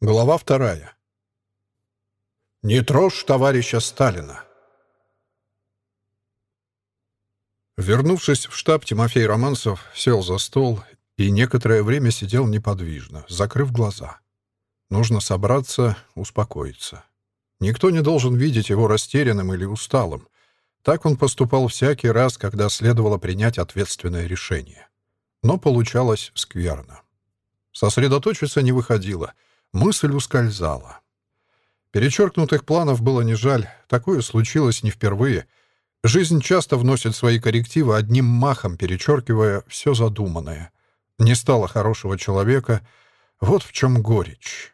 Глава вторая. Не трожь товарища Сталина. Вернувшись в штаб, Тимофей Романцев сел за стол и некоторое время сидел неподвижно, закрыв глаза. Нужно собраться, успокоиться. Никто не должен видеть его растерянным или усталым. Так он поступал всякий раз, когда следовало принять ответственное решение. Но получалось скверно. Сосредоточиться не выходило — Мысль ускользала. Перечеркнутых планов было не жаль, такое случилось не впервые. Жизнь часто вносит свои коррективы одним махом, перечеркивая все задуманное. Не стало хорошего человека, вот в чем горечь.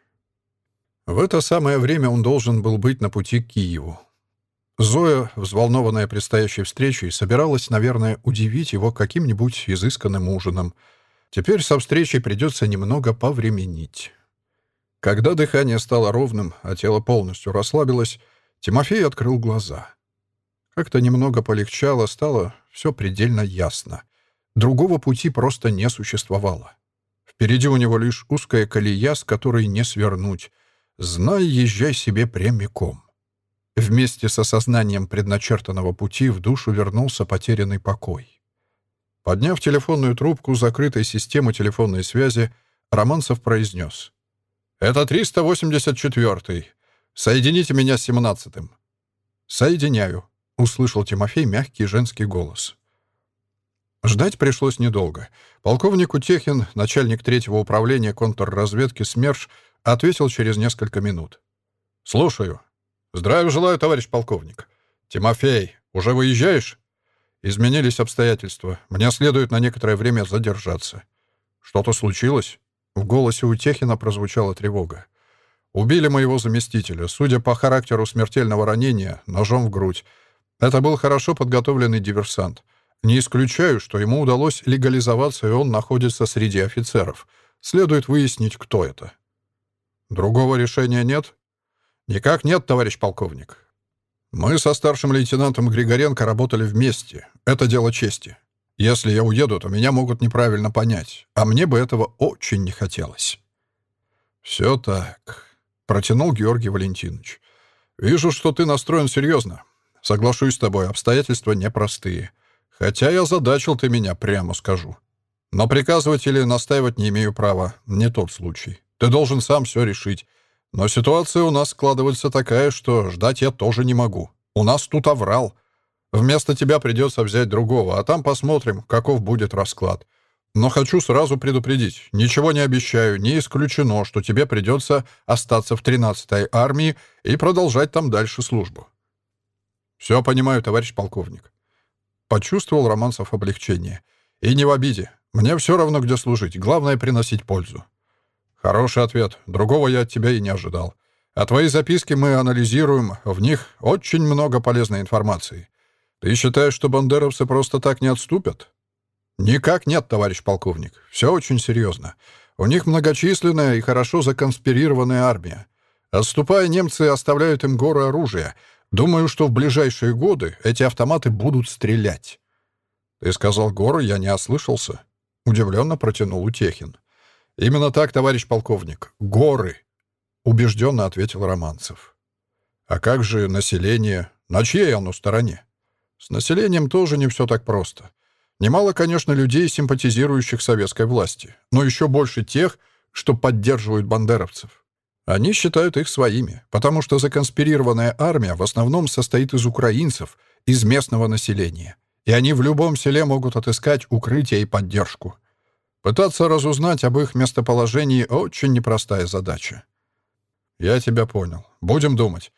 В это самое время он должен был быть на пути к Киеву. Зоя, взволнованная предстоящей встречей, собиралась, наверное, удивить его каким-нибудь изысканным ужином. Теперь со встречей придется немного повременить. Когда дыхание стало ровным, а тело полностью расслабилось, Тимофей открыл глаза. Как-то немного полегчало, стало все предельно ясно. Другого пути просто не существовало. Впереди у него лишь узкая колея, с которой не свернуть. Знай, езжай себе прямиком. Вместе с осознанием предначертанного пути в душу вернулся потерянный покой. Подняв телефонную трубку закрытой системы телефонной связи, Романцев произнес. «Это 384-й. Соедините меня с 17-м». «Соединяю», — услышал Тимофей мягкий женский голос. Ждать пришлось недолго. Полковник Утехин, начальник третьего управления контрразведки СМЕРШ, ответил через несколько минут. «Слушаю. Здравия желаю, товарищ полковник. Тимофей, уже выезжаешь?» «Изменились обстоятельства. Мне следует на некоторое время задержаться». «Что-то случилось?» В голосе у Техина прозвучала тревога. «Убили моего заместителя, судя по характеру смертельного ранения, ножом в грудь. Это был хорошо подготовленный диверсант. Не исключаю, что ему удалось легализоваться, и он находится среди офицеров. Следует выяснить, кто это». «Другого решения нет?» «Никак нет, товарищ полковник. Мы со старшим лейтенантом Григоренко работали вместе. Это дело чести. Если я уеду, то меня могут неправильно понять, а мне бы этого очень не хотелось». «Все так», — протянул Георгий Валентинович. «Вижу, что ты настроен серьезно. Соглашусь с тобой, обстоятельства непростые. Хотя я задачил ты меня, прямо скажу. Но приказывать или настаивать не имею права. Не тот случай. Ты должен сам все решить. Но ситуация у нас складывается такая, что ждать я тоже не могу. У нас тут оврал. Вместо тебя придется взять другого, а там посмотрим, каков будет расклад. Но хочу сразу предупредить. Ничего не обещаю, не исключено, что тебе придется остаться в 13-й армии и продолжать там дальше службу. Все понимаю, товарищ полковник. Почувствовал Романцев облегчение. И не в обиде. Мне все равно, где служить. Главное — приносить пользу. Хороший ответ. Другого я от тебя и не ожидал. А твои записки мы анализируем. В них очень много полезной информации. Ты считаешь, что бандеровцы просто так не отступят? Никак нет, товарищ полковник. Все очень серьезно. У них многочисленная и хорошо законспирированная армия. Отступая, немцы оставляют им горы оружия. Думаю, что в ближайшие годы эти автоматы будут стрелять. Ты сказал горы, я не ослышался. Удивленно протянул Утехин. Именно так, товарищ полковник. Горы. Убежденно ответил Романцев. А как же население? На чьей оно стороне? С населением тоже не все так просто. Немало, конечно, людей, симпатизирующих советской власти, но еще больше тех, что поддерживают бандеровцев. Они считают их своими, потому что законспирированная армия в основном состоит из украинцев, из местного населения, и они в любом селе могут отыскать укрытие и поддержку. Пытаться разузнать об их местоположении — очень непростая задача. «Я тебя понял. Будем думать.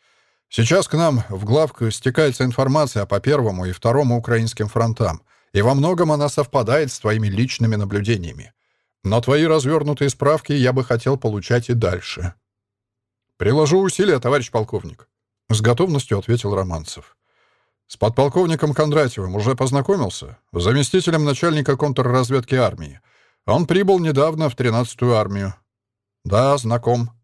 Сейчас к нам в главку стекается информация по первому и второму украинским фронтам, и во многом она совпадает с твоими личными наблюдениями. Но твои развернутые справки я бы хотел получать и дальше. «Приложу усилия, товарищ полковник», — с готовностью ответил Романцев. «С подполковником Кондратьевым уже познакомился, заместителем начальника контрразведки армии. Он прибыл недавно в 13-ю армию». «Да, знаком»,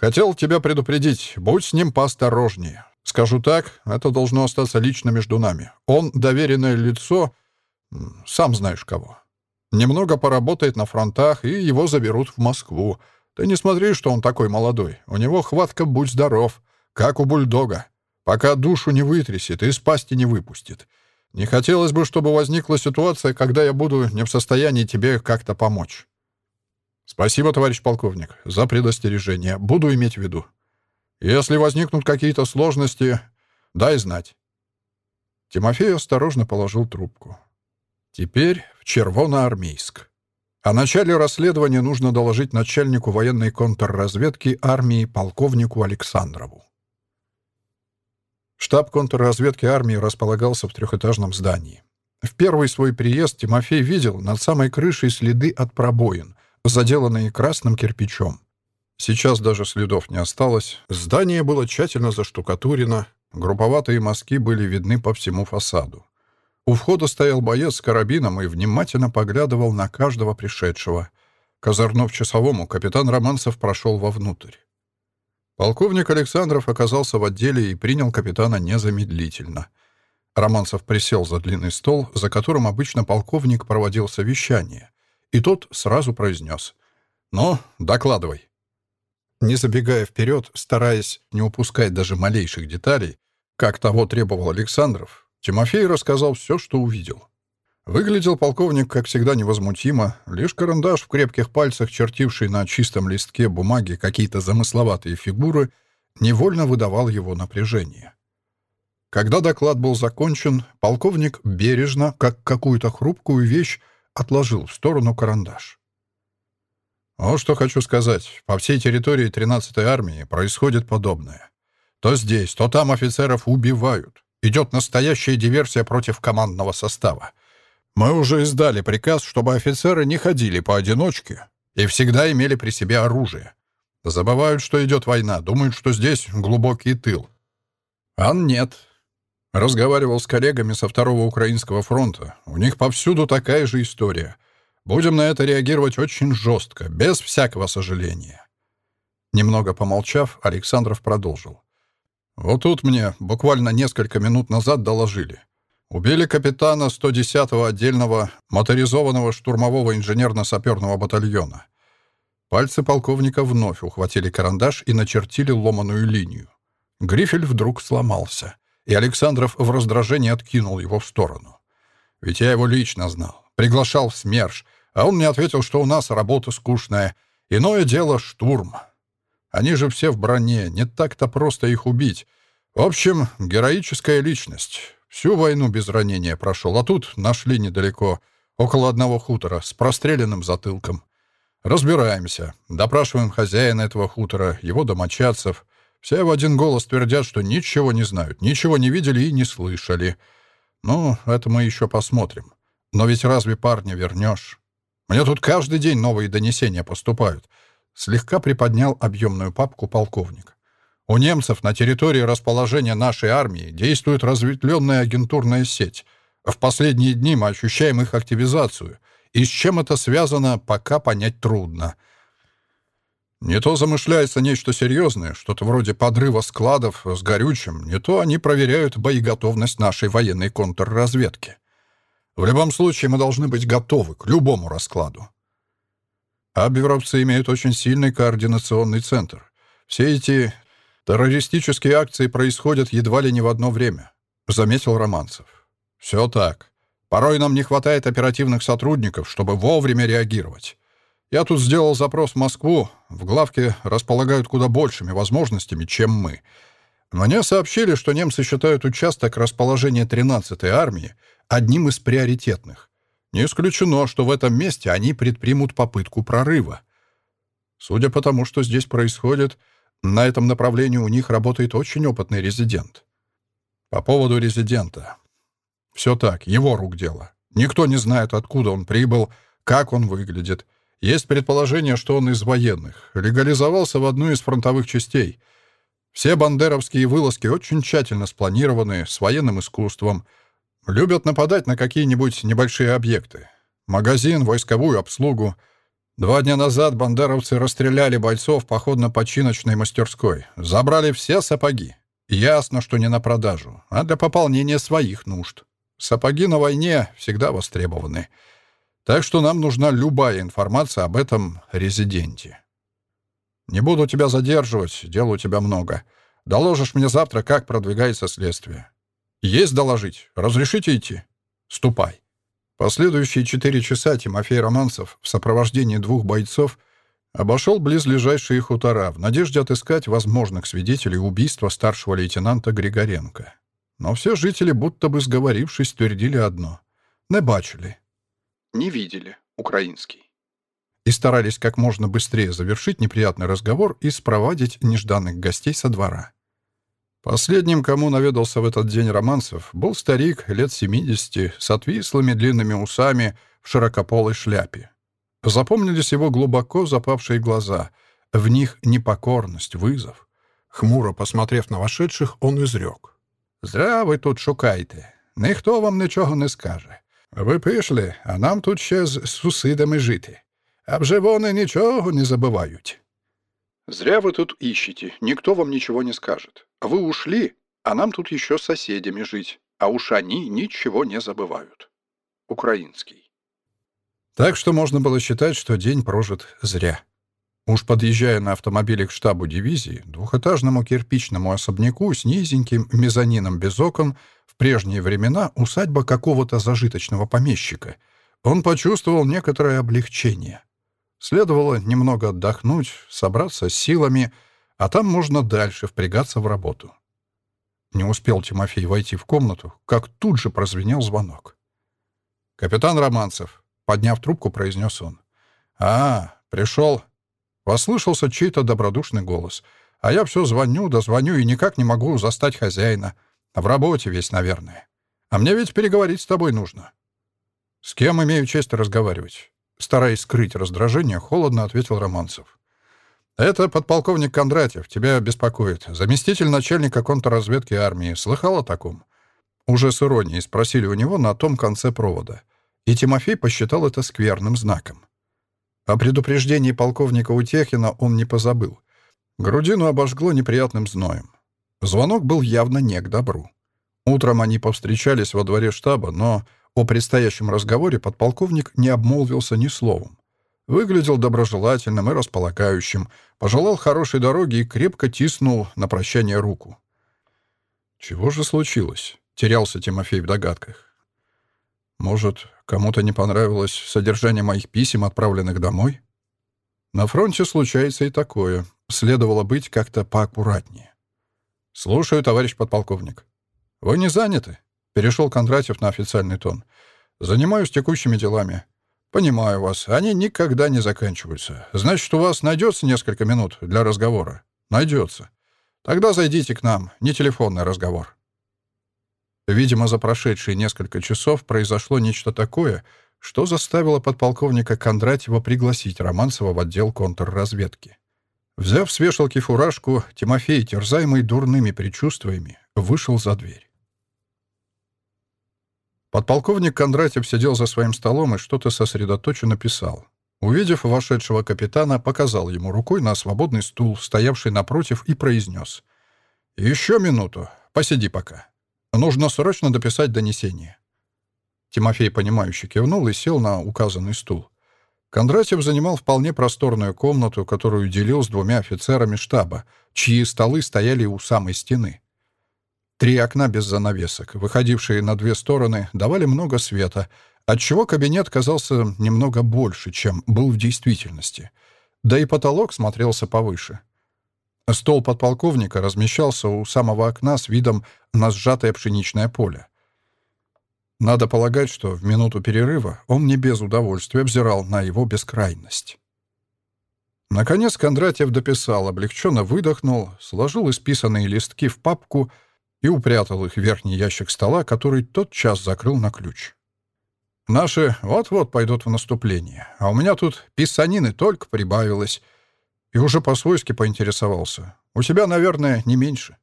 Хотел тебя предупредить, будь с ним поосторожнее. Скажу так, это должно остаться лично между нами. Он доверенное лицо, сам знаешь кого. Немного поработает на фронтах, и его заберут в Москву. Ты не смотри, что он такой молодой. У него хватка «будь здоров», как у бульдога. Пока душу не вытрясет и из пасти не выпустит. Не хотелось бы, чтобы возникла ситуация, когда я буду не в состоянии тебе как-то помочь. Спасибо, товарищ полковник, за предостережение. Буду иметь в виду. Если возникнут какие-то сложности, дай знать. Тимофей осторожно положил трубку. Теперь в Червоноармейск. О начале расследования нужно доложить начальнику военной контрразведки армии полковнику Александрову. Штаб контрразведки армии располагался в трехэтажном здании. В первый свой приезд Тимофей видел над самой крышей следы от пробоин, заделанные красным кирпичом. Сейчас даже следов не осталось. Здание было тщательно заштукатурено, групповатые мазки были видны по всему фасаду. У входа стоял боец с карабином и внимательно поглядывал на каждого пришедшего. Козырнув часовому, капитан Романцев прошел вовнутрь. Полковник Александров оказался в отделе и принял капитана незамедлительно. Романцев присел за длинный стол, за которым обычно полковник проводил совещание, и тот сразу произнес «Ну, докладывай». Не забегая вперед, стараясь не упускать даже малейших деталей, как того требовал Александров, Тимофей рассказал все, что увидел. Выглядел полковник, как всегда, невозмутимо, лишь карандаш в крепких пальцах, чертивший на чистом листке бумаги какие-то замысловатые фигуры, невольно выдавал его напряжение. Когда доклад был закончен, полковник бережно, как какую-то хрупкую вещь, отложил в сторону карандаш. Вот что хочу сказать. По всей территории 13-й армии происходит подобное. То здесь, то там офицеров убивают. Идет настоящая диверсия против командного состава. Мы уже издали приказ, чтобы офицеры не ходили поодиночке и всегда имели при себе оружие. Забывают, что идет война, думают, что здесь глубокий тыл. А нет. Разговаривал с коллегами со Второго Украинского фронта. У них повсюду такая же история. Будем на это реагировать очень жестко, без всякого сожаления. Немного помолчав, Александров продолжил. Вот тут мне буквально несколько минут назад доложили. Убили капитана 110-го отдельного моторизованного штурмового инженерно-саперного батальона. Пальцы полковника вновь ухватили карандаш и начертили ломаную линию. Грифель вдруг сломался, и Александров в раздражении откинул его в сторону. Ведь я его лично знал, приглашал в СМЕРШ, а он мне ответил, что у нас работа скучная. Иное дело — штурм. Они же все в броне, не так-то просто их убить. В общем, героическая личность. Всю войну без ранения прошел, а тут нашли недалеко, около одного хутора, с простреленным затылком. Разбираемся, допрашиваем хозяина этого хутора, его домочадцев. Все в один голос твердят, что ничего не знают, ничего не видели и не слышали. Ну, это мы еще посмотрим. Но ведь разве парня вернешь? Мне тут каждый день новые донесения поступают. Слегка приподнял объемную папку полковник. У немцев на территории расположения нашей армии действует разветвленная агентурная сеть. В последние дни мы ощущаем их активизацию. И с чем это связано, пока понять трудно. Не то замышляется нечто серьезное, что-то вроде подрыва складов с горючим, не то они проверяют боеготовность нашей военной контрразведки. В любом случае мы должны быть готовы к любому раскладу. Абверовцы имеют очень сильный координационный центр. Все эти террористические акции происходят едва ли не в одно время», — заметил Романцев. «Все так. Порой нам не хватает оперативных сотрудников, чтобы вовремя реагировать. Я тут сделал запрос в Москву. В главке располагают куда большими возможностями, чем мы. Мне сообщили, что немцы считают участок расположения 13-й армии одним из приоритетных. Не исключено, что в этом месте они предпримут попытку прорыва. Судя по тому, что здесь происходит, на этом направлении у них работает очень опытный резидент. По поводу резидента. Все так, его рук дело. Никто не знает, откуда он прибыл, как он выглядит. Есть предположение, что он из военных. Легализовался в одну из фронтовых частей. Все бандеровские вылазки очень тщательно спланированы, с военным искусством — Любят нападать на какие-нибудь небольшие объекты. Магазин, войсковую обслугу. Два дня назад бандеровцы расстреляли бойцов походно-починочной мастерской. Забрали все сапоги. Ясно, что не на продажу, а для пополнения своих нужд. Сапоги на войне всегда востребованы. Так что нам нужна любая информация об этом резиденте. Не буду тебя задерживать, дел у тебя много. Доложишь мне завтра, как продвигается следствие. Есть доложить. Разрешите идти? Ступай. Последующие четыре часа Тимофей Романцев в сопровождении двух бойцов обошел близлежащие хутора в надежде отыскать возможных свидетелей убийства старшего лейтенанта Григоренко. Но все жители, будто бы сговорившись, твердили одно — «не бачили» «Не видели» — украинский и старались как можно быстрее завершить неприятный разговор и спровадить нежданных гостей со двора. Последним, кому наведался в этот день Романцев, был старик лет 70 с отвислыми длинными усами в широкополой шляпе. Запомнились его глубоко запавшие глаза, в них непокорность, вызов. Хмуро посмотрев на вошедших, он изрек. «Зря ви тут шукаєте. Ніхто вам нічого не скаже. Ви пішли, а нам тут ще з сусідами жити. А вже вони нічого не забывают. Зря вы тут ищете, никто вам ничего не скажет. Вы ушли, а нам тут еще с соседями жить, а уж они ничего не забывают. Украинский. Так что можно было считать, что день прожит зря. Уж подъезжая на автомобиле к штабу дивизии, двухэтажному кирпичному особняку с низеньким мезонином без окон, в прежние времена усадьба какого-то зажиточного помещика, он почувствовал некоторое облегчение. Следовало немного отдохнуть, собраться с силами, а там можно дальше впрягаться в работу. Не успел Тимофей войти в комнату, как тут же прозвенел звонок. «Капитан Романцев», — подняв трубку, произнес он. «А, пришел». Послышался чей-то добродушный голос. «А я все звоню да звоню и никак не могу застать хозяина. В работе весь, наверное. А мне ведь переговорить с тобой нужно». «С кем имею честь разговаривать?» Стараясь скрыть раздражение, холодно ответил Романцев. «Это подполковник Кондратьев. Тебя беспокоит. Заместитель начальника контрразведки армии. Слыхал о таком?» Уже с иронией спросили у него на том конце провода. И Тимофей посчитал это скверным знаком. О предупреждении полковника Утехина он не позабыл. Грудину обожгло неприятным зноем. Звонок был явно не к добру. Утром они повстречались во дворе штаба, но о предстоящем разговоре подполковник не обмолвился ни словом. Выглядел доброжелательным и располагающим, пожелал хорошей дороги и крепко тиснул на прощание руку. «Чего же случилось?» — терялся Тимофей в догадках. «Может, кому-то не понравилось содержание моих писем, отправленных домой?» «На фронте случается и такое. Следовало быть как-то поаккуратнее». «Слушаю, товарищ подполковник». «Вы не заняты?» Перешел Кондратьев на официальный тон. «Занимаюсь текущими делами». «Понимаю вас. Они никогда не заканчиваются. Значит, у вас найдется несколько минут для разговора?» «Найдется. Тогда зайдите к нам. Не телефонный разговор». Видимо, за прошедшие несколько часов произошло нечто такое, что заставило подполковника Кондратьева пригласить Романцева в отдел контрразведки. Взяв с вешалки фуражку, Тимофей, терзаемый дурными предчувствиями, вышел за дверь. Подполковник Кондратьев сидел за своим столом и что-то сосредоточенно писал. Увидев вошедшего капитана, показал ему рукой на свободный стул, стоявший напротив, и произнес. «Еще минуту. Посиди пока. Нужно срочно дописать донесение». Тимофей, понимающе кивнул и сел на указанный стул. Кондратьев занимал вполне просторную комнату, которую делил с двумя офицерами штаба, чьи столы стояли у самой стены. Три окна без занавесок, выходившие на две стороны, давали много света, отчего кабинет казался немного больше, чем был в действительности. Да и потолок смотрелся повыше. Стол подполковника размещался у самого окна с видом на сжатое пшеничное поле. Надо полагать, что в минуту перерыва он не без удовольствия взирал на его бескрайность. Наконец Кондратьев дописал, облегченно выдохнул, сложил исписанные листки в папку — и упрятал их в верхний ящик стола, который тотчас закрыл на ключ. «Наши вот-вот пойдут в наступление, а у меня тут писанины только прибавилось». И уже по-свойски поинтересовался. «У тебя, наверное, не меньше».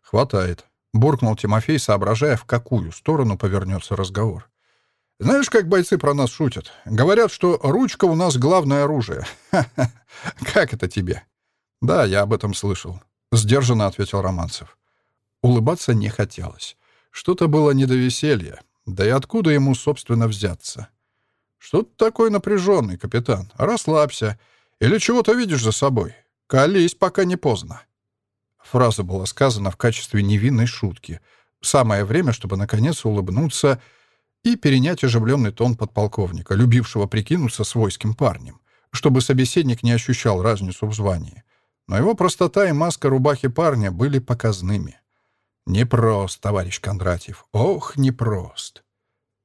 «Хватает», — буркнул Тимофей, соображая, в какую сторону повернется разговор. «Знаешь, как бойцы про нас шутят? Говорят, что ручка у нас главное оружие. Как это тебе?» «Да, я об этом слышал», — сдержанно ответил Романцев. Улыбаться не хотелось. Что-то было не до веселья. Да и откуда ему, собственно, взяться? «Что ты такой напряженный, капитан? Расслабься. Или чего-то видишь за собой? «Колись, пока не поздно». Фраза была сказана в качестве невинной шутки. Самое время, чтобы наконец улыбнуться и перенять оживленный тон подполковника, любившего прикинуться свойским парнем, чтобы собеседник не ощущал разницу в звании. Но его простота и маска рубахи парня были показными. Непрост, товарищ Кондратьев. Ох, непрост.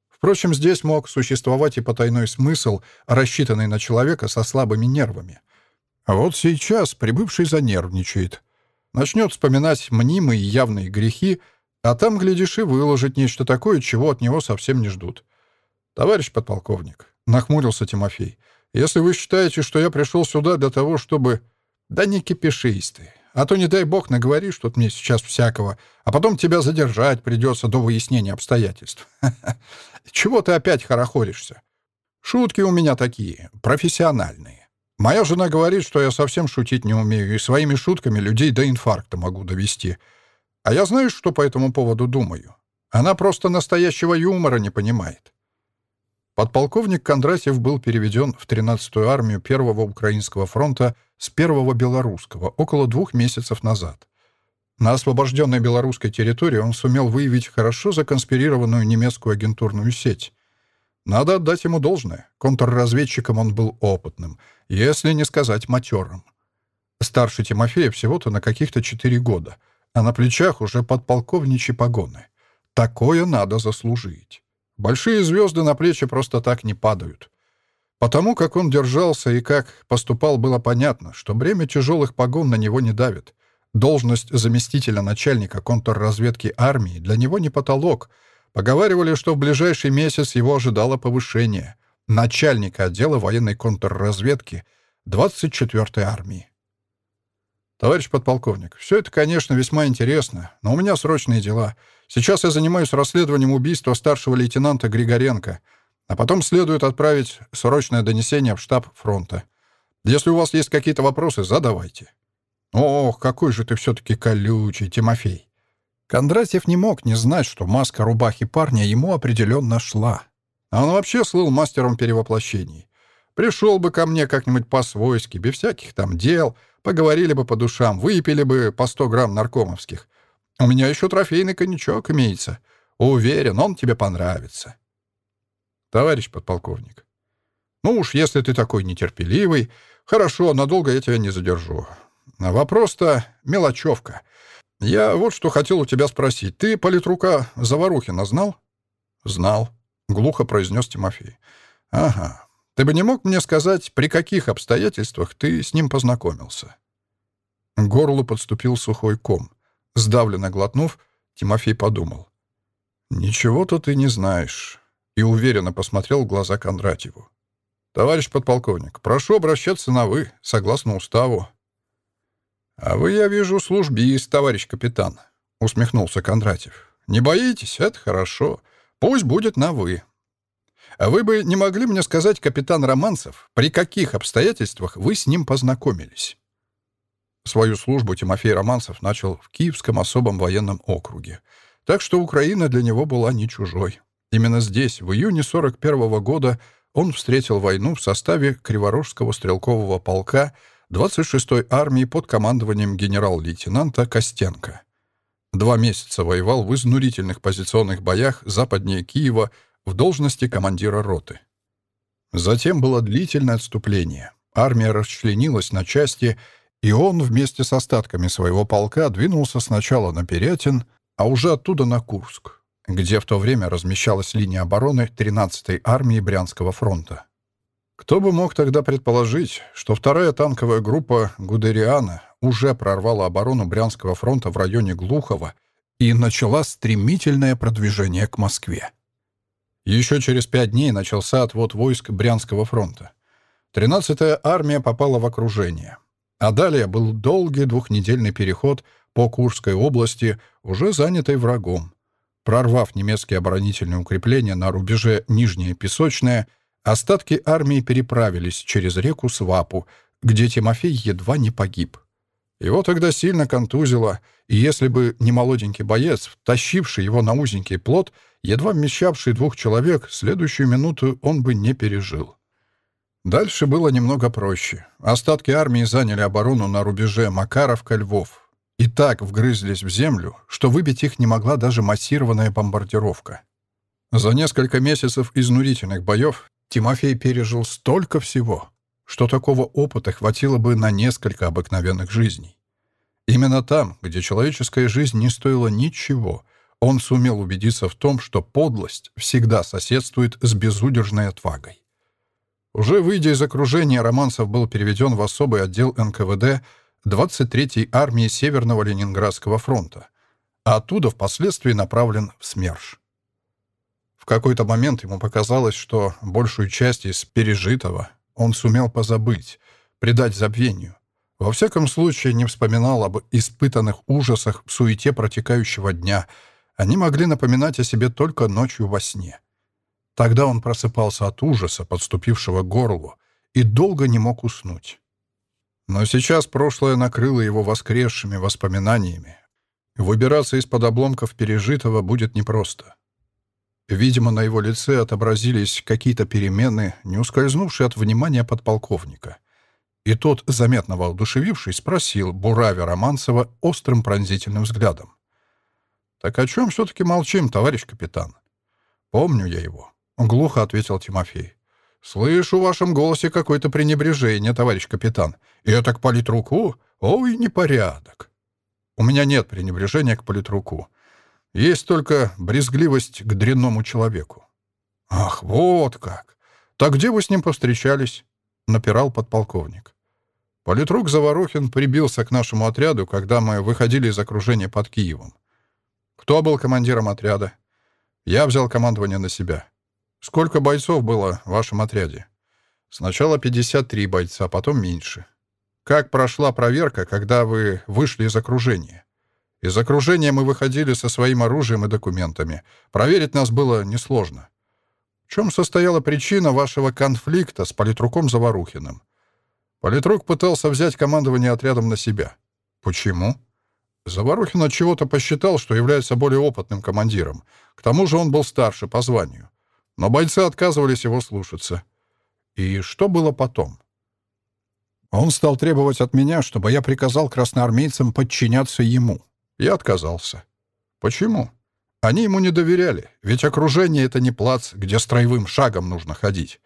Впрочем, здесь мог существовать и потайной смысл, рассчитанный на человека со слабыми нервами. А вот сейчас прибывший занервничает. Начнет вспоминать мнимые явные грехи, а там, глядишь, и выложить нечто такое, чего от него совсем не ждут. «Товарищ подполковник», — нахмурился Тимофей, «если вы считаете, что я пришел сюда для того, чтобы...» «Да не кипишись ты. А то, не дай бог, наговоришь тут мне сейчас всякого, а потом тебя задержать придется до выяснения обстоятельств. Чего ты опять хорохоришься? Шутки у меня такие, профессиональные. Моя жена говорит, что я совсем шутить не умею и своими шутками людей до инфаркта могу довести. А я знаю, что по этому поводу думаю. Она просто настоящего юмора не понимает. Подполковник Кондратьев был переведен в 13-ю армию Первого Украинского фронта с Первого Белорусского около двух месяцев назад. На освобожденной белорусской территории он сумел выявить хорошо законспирированную немецкую агентурную сеть. Надо отдать ему должное. Контрразведчиком он был опытным, если не сказать матерым. Старше Тимофея всего-то на каких-то четыре года, а на плечах уже подполковничьи погоны. Такое надо заслужить. Большие звезды на плечи просто так не падают. Потому как он держался и как поступал, было понятно, что бремя тяжелых погон на него не давит. Должность заместителя начальника контрразведки армии для него не потолок. Поговаривали, что в ближайший месяц его ожидало повышение. Начальника отдела военной контрразведки 24-й армии. «Товарищ подполковник, все это, конечно, весьма интересно, но у меня срочные дела. Сейчас я занимаюсь расследованием убийства старшего лейтенанта Григоренко, а потом следует отправить срочное донесение в штаб фронта. Если у вас есть какие-то вопросы, задавайте». «Ох, какой же ты все-таки колючий, Тимофей!» Кондратьев не мог не знать, что маска рубахи парня ему определенно шла. А он вообще слыл мастером перевоплощений. Пришел бы ко мне как-нибудь по-свойски, без всяких там дел, поговорили бы по душам, выпили бы по 100 грамм наркомовских. У меня еще трофейный коньячок имеется. Уверен, он тебе понравится. Товарищ подполковник. Ну уж, если ты такой нетерпеливый, хорошо, надолго я тебя не задержу. Вопрос-то мелочевка. Я вот что хотел у тебя спросить. Ты политрука Заварухина знал? Знал, глухо произнес Тимофей. Ага. Ты бы не мог мне сказать, при каких обстоятельствах ты с ним познакомился? Горлу подступил сухой ком. Сдавленно глотнув, Тимофей подумал. «Ничего-то ты не знаешь», и уверенно посмотрел в глаза Кондратьеву. «Товарищ подполковник, прошу обращаться на «вы», согласно уставу». «А вы, я вижу, службист, товарищ капитан», — усмехнулся Кондратьев. «Не боитесь? Это хорошо. Пусть будет на «вы». А вы бы не могли мне сказать, капитан Романцев, при каких обстоятельствах вы с ним познакомились?» Свою службу Тимофей Романцев начал в Киевском особом военном округе, так что Украина для него была не чужой. Именно здесь, в июне 41 -го года, он встретил войну в составе Криворожского стрелкового полка 26-й армии под командованием генерал-лейтенанта Костенко. Два месяца воевал в изнурительных позиционных боях западнее Киева в должности командира роты. Затем было длительное отступление. Армия расчленилась на части, и он вместе с остатками своего полка двинулся сначала на Перятин, а уже оттуда на Курск, где в то время размещалась линия обороны 13-й армии Брянского фронта. Кто бы мог тогда предположить, что вторая танковая группа Гудериана уже прорвала оборону Брянского фронта в районе Глухова и начала стремительное продвижение к Москве. Еще через пять дней начался отвод войск Брянского фронта. 13-я армия попала в окружение. А далее был долгий двухнедельный переход по Курской области, уже занятой врагом. Прорвав немецкие оборонительные укрепления на рубеже Нижнее Песочное, остатки армии переправились через реку Свапу, где Тимофей едва не погиб. Его тогда сильно контузило, и если бы не молоденький боец, тащивший его на узенький плот, едва вмещавший двух человек, следующую минуту он бы не пережил. Дальше было немного проще. Остатки армии заняли оборону на рубеже Макаровка-Львов. И так вгрызлись в землю, что выбить их не могла даже массированная бомбардировка. За несколько месяцев изнурительных боев Тимофей пережил столько всего, что такого опыта хватило бы на несколько обыкновенных жизней. Именно там, где человеческая жизнь не стоила ничего, он сумел убедиться в том, что подлость всегда соседствует с безудержной отвагой. Уже выйдя из окружения, Романцев был переведен в особый отдел НКВД 23-й армии Северного Ленинградского фронта, а оттуда впоследствии направлен в СМЕРШ. Какой-то момент ему показалось, что большую часть из пережитого он сумел позабыть, предать забвению. Во всяком случае, не вспоминал об испытанных ужасах в суете протекающего дня. Они могли напоминать о себе только ночью во сне. Тогда он просыпался от ужаса, подступившего к горлу, и долго не мог уснуть. Но сейчас прошлое накрыло его воскресшими воспоминаниями. Выбираться из-под обломков пережитого будет непросто. Видимо, на его лице отобразились какие-то перемены, не ускользнувшие от внимания подполковника. И тот, заметно воодушевившись, спросил Буравя Романцева острым пронзительным взглядом. «Так о чем все-таки молчим, товарищ капитан?» «Помню я его», — глухо ответил Тимофей. «Слышу в вашем голосе какое-то пренебрежение, товарищ капитан. И это к политруку? Ой, непорядок!» «У меня нет пренебрежения к политруку. Есть только брезгливость к дрянному человеку». «Ах, вот как! Так где вы с ним повстречались?» — напирал подполковник. Политрук Заворохин прибился к нашему отряду, когда мы выходили из окружения под Киевом. Кто был командиром отряда? Я взял командование на себя. Сколько бойцов было в вашем отряде? Сначала 53 бойца, потом меньше. Как прошла проверка, когда вы вышли из окружения? Из окружения мы выходили со своим оружием и документами. Проверить нас было несложно. В чем состояла причина вашего конфликта с политруком Заварухиным? Политрук пытался взять командование отрядом на себя. Почему? Заварухин от чего-то посчитал, что является более опытным командиром. К тому же он был старше по званию. Но бойцы отказывались его слушаться. И что было потом? Он стал требовать от меня, чтобы я приказал красноармейцам подчиняться ему. Я отказался. Почему? Они ему не доверяли, ведь окружение — это не плац, где строевым шагом нужно ходить.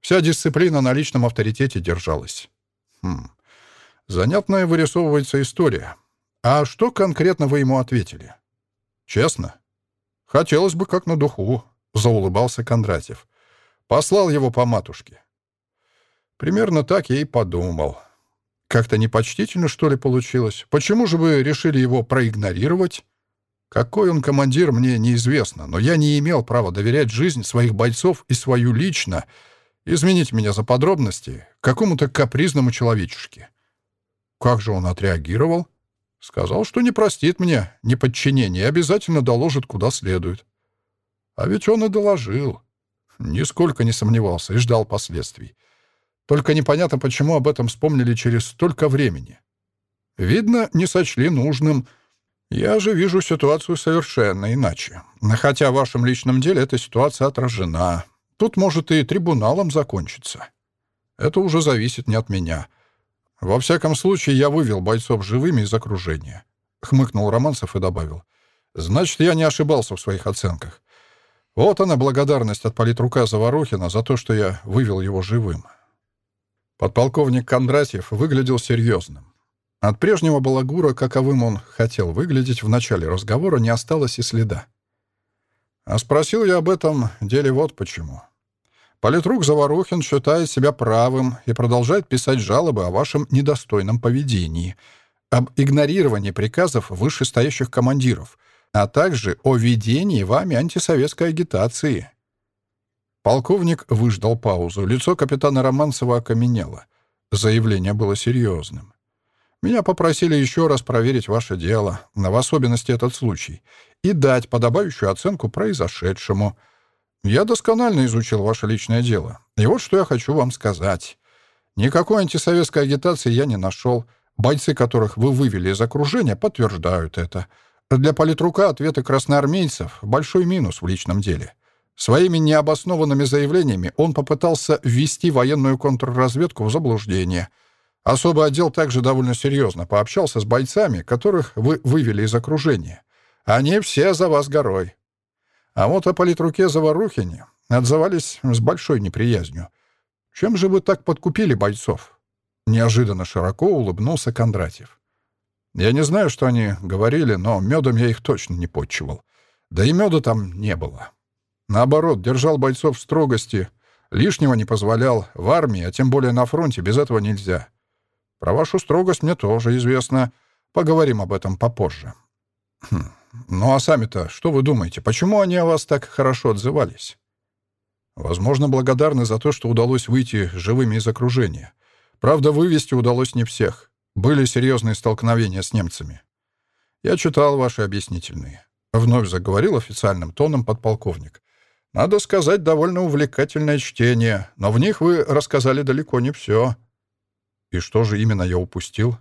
Вся дисциплина на личном авторитете держалась. Хм. Занятная вырисовывается история. А что конкретно вы ему ответили? Честно? Хотелось бы как на духу, заулыбался Кондратьев. Послал его по матушке. Примерно так я и подумал. Как-то непочтительно, что ли, получилось? Почему же вы решили его проигнорировать? Какой он командир, мне неизвестно, но я не имел права доверять жизнь своих бойцов и свою лично, извините меня за подробности, какому-то капризному человечешке. Как же он отреагировал? Сказал, что не простит мне неподчинение и обязательно доложит куда следует. А ведь он и доложил. Нисколько не сомневался и ждал последствий. Только непонятно, почему об этом вспомнили через столько времени. Видно, не сочли нужным. Я же вижу ситуацию совершенно иначе. Хотя в вашем личном деле эта ситуация отражена. Тут может и трибуналом закончиться. Это уже зависит не от меня. Во всяком случае, я вывел бойцов живыми из окружения. Хмыкнул Романцев и добавил. Значит, я не ошибался в своих оценках. Вот она благодарность от политрука Заворухина за то, что я вывел его живым. Подполковник Кондратьев выглядел серьезным. От прежнего балагура, каковым он хотел выглядеть, в начале разговора не осталось и следа. А спросил я об этом деле вот почему. Политрук Заворухин считает себя правым и продолжает писать жалобы о вашем недостойном поведении, об игнорировании приказов вышестоящих командиров, а также о ведении вами антисоветской агитации. Полковник выждал паузу. Лицо капитана Романцева окаменело. Заявление было серьезным. «Меня попросили еще раз проверить ваше дело, в особенности этот случай, и дать подобающую оценку произошедшему. Я досконально изучил ваше личное дело. И вот что я хочу вам сказать. Никакой антисоветской агитации я не нашел. Бойцы, которых вы вывели из окружения, подтверждают это. Для политрука ответы красноармейцев — большой минус в личном деле. Своими необоснованными заявлениями он попытался ввести военную контрразведку в заблуждение. Особый отдел также довольно серьезно пообщался с бойцами, которых вы вывели из окружения. Они все за вас горой. А вот о политруке Заварухине отзывались с большой неприязнью. Чем же вы так подкупили бойцов? Неожиданно широко улыбнулся Кондратьев. Я не знаю, что они говорили, но медом я их точно не подчивал. Да и меда там не было. Наоборот, держал бойцов в строгости, лишнего не позволял. В армии, а тем более на фронте, без этого нельзя. Про вашу строгость мне тоже известно. Поговорим об этом попозже. Хм. Ну а сами-то, что вы думаете, почему они о вас так хорошо отзывались? Возможно, благодарны за то, что удалось выйти живыми из окружения. Правда, вывести удалось не всех. Были серьезные столкновения с немцами. Я читал ваши объяснительные. Вновь заговорил официальным тоном подполковник. Надо сказать, довольно увлекательное чтение, но в них вы рассказали далеко не все. И что же именно я упустил?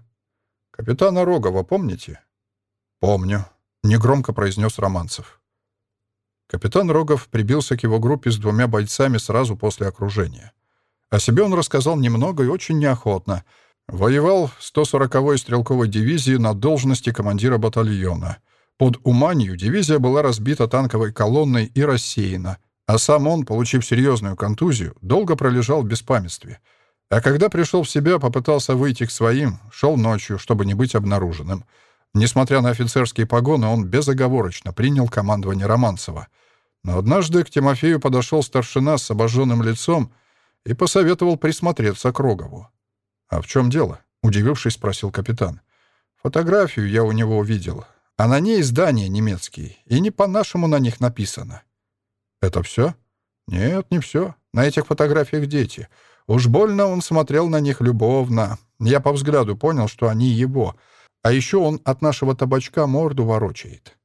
Капитана Рогова помните? Помню. Негромко произнес Романцев. Капитан Рогов прибился к его группе с двумя бойцами сразу после окружения. О себе он рассказал немного и очень неохотно. Воевал в 140-й стрелковой дивизии на должности командира батальона. Под Уманью дивизия была разбита танковой колонной и рассеяна, а сам он, получив серьезную контузию, долго пролежал в беспамятстве. А когда пришел в себя, попытался выйти к своим, шел ночью, чтобы не быть обнаруженным. Несмотря на офицерские погоны, он безоговорочно принял командование Романцева. Но однажды к Тимофею подошел старшина с обожженным лицом и посоветовал присмотреться к Рогову. «А в чем дело?» — удивившись, спросил капитан. «Фотографию я у него увидел, а на ней издания немецкие, и не по-нашему на них написано». «Это все?» «Нет, не все. На этих фотографиях дети. Уж больно он смотрел на них любовно. Я по взгляду понял, что они его. А еще он от нашего табачка морду ворочает».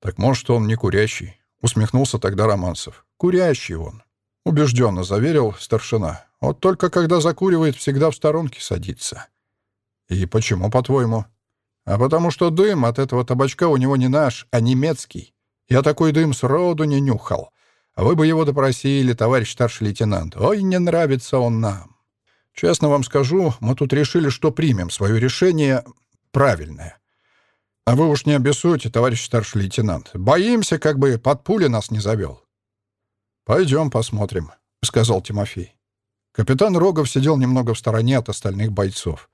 «Так может, он не курящий?» — усмехнулся тогда Романцев. «Курящий он. — убежденно заверил старшина. «Вот только когда закуривает, всегда в сторонке садится». «И почему, по-твоему?» «А потому что дым от этого табачка у него не наш, а немецкий. Я такой дым сроду не нюхал. А вы бы его допросили, товарищ старший лейтенант. Ой, не нравится он нам. Честно вам скажу, мы тут решили, что примем свое решение правильное. А вы уж не обессуйте, товарищ старший лейтенант. Боимся, как бы под пули нас не завел. «Пойдем посмотрим», — сказал Тимофей. Капитан Рогов сидел немного в стороне от остальных бойцов.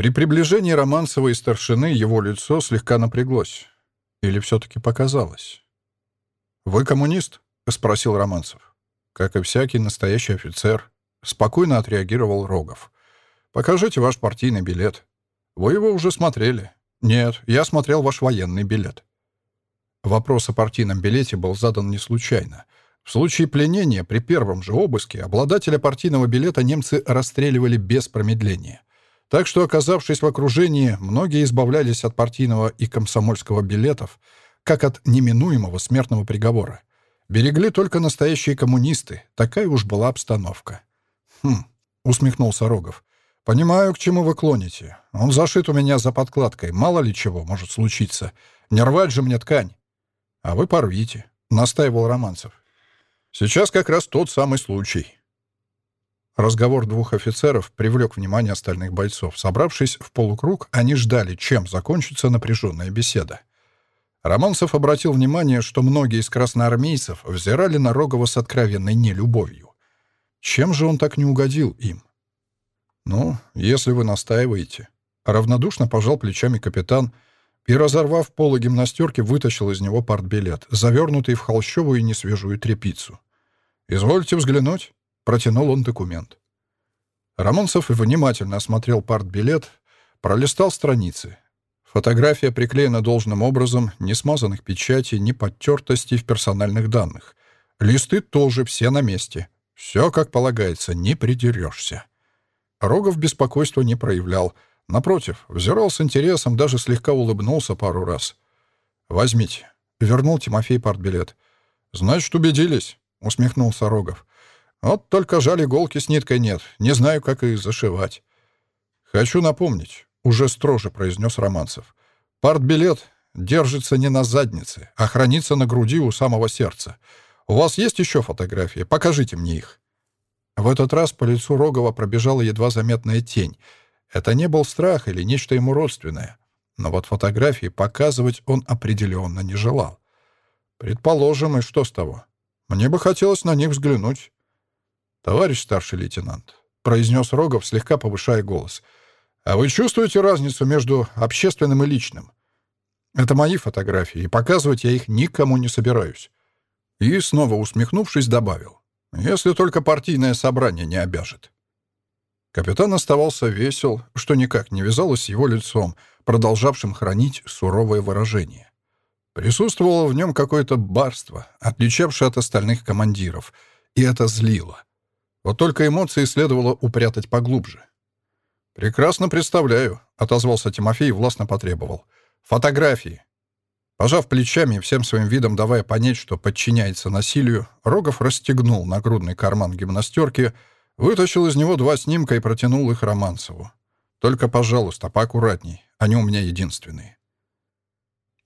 При приближении Романцева старшины его лицо слегка напряглось. Или все-таки показалось? «Вы коммунист?» — спросил Романцев. Как и всякий настоящий офицер, спокойно отреагировал Рогов. «Покажите ваш партийный билет. Вы его уже смотрели?» «Нет, я смотрел ваш военный билет». Вопрос о партийном билете был задан не случайно — в случае пленения при первом же обыске обладателя партийного билета немцы расстреливали без промедления. Так что, оказавшись в окружении, многие избавлялись от партийного и комсомольского билетов, как от неминуемого смертного приговора. Берегли только настоящие коммунисты. Такая уж была обстановка. «Хм», — усмехнулся Рогов. «Понимаю, к чему вы клоните. Он зашит у меня за подкладкой. Мало ли чего может случиться. Не рвать же мне ткань». «А вы порвите», — настаивал Романцев. Сейчас как раз тот самый случай. Разговор двух офицеров привлек внимание остальных бойцов. Собравшись в полукруг, они ждали, чем закончится напряженная беседа. Романцев обратил внимание, что многие из красноармейцев взирали на Рогова с откровенной нелюбовью. Чем же он так не угодил им? «Ну, если вы настаиваете...» Равнодушно пожал плечами капитан — и, разорвав полы гимнастерки, вытащил из него партбилет, завернутый в холщовую и несвежую тряпицу. «Извольте взглянуть», — протянул он документ. Рамонцев внимательно осмотрел партбилет, пролистал страницы. Фотография приклеена должным образом, ни смазанных печатей, ни подтертостей в персональных данных. Листы тоже все на месте. Все, как полагается, не придерешься. Рогов беспокойства не проявлял — Напротив, взирал с интересом, даже слегка улыбнулся пару раз. «Возьмите». Вернул Тимофей партбилет. «Значит, убедились», — усмехнулся Рогов. «Вот только жаль, иголки с ниткой нет. Не знаю, как их зашивать». «Хочу напомнить», — уже строже произнес Романцев. «Партбилет держится не на заднице, а хранится на груди у самого сердца. У вас есть еще фотографии? Покажите мне их». В этот раз по лицу Рогова пробежала едва заметная тень. Это не был страх или нечто ему родственное. Но вот фотографии показывать он определенно не желал. Предположим, и что с того? Мне бы хотелось на них взглянуть. «Товарищ старший лейтенант», — произнес Рогов, слегка повышая голос, «а вы чувствуете разницу между общественным и личным? Это мои фотографии, и показывать я их никому не собираюсь». И, снова усмехнувшись, добавил, «если только партийное собрание не обяжет». Капитан оставался весел, что никак не вязалось с его лицом, продолжавшим хранить суровое выражение. Присутствовало в нем какое-то барство, отличавшее от остальных командиров, и это злило. Вот только эмоции следовало упрятать поглубже. «Прекрасно представляю», — отозвался Тимофей и властно потребовал. «Фотографии». Пожав плечами и всем своим видом давая понять, что подчиняется насилию, Рогов расстегнул нагрудный карман гимнастерки, вытащил из него два снимка и протянул их Романцеву. «Только, пожалуйста, поаккуратней, они у меня единственные».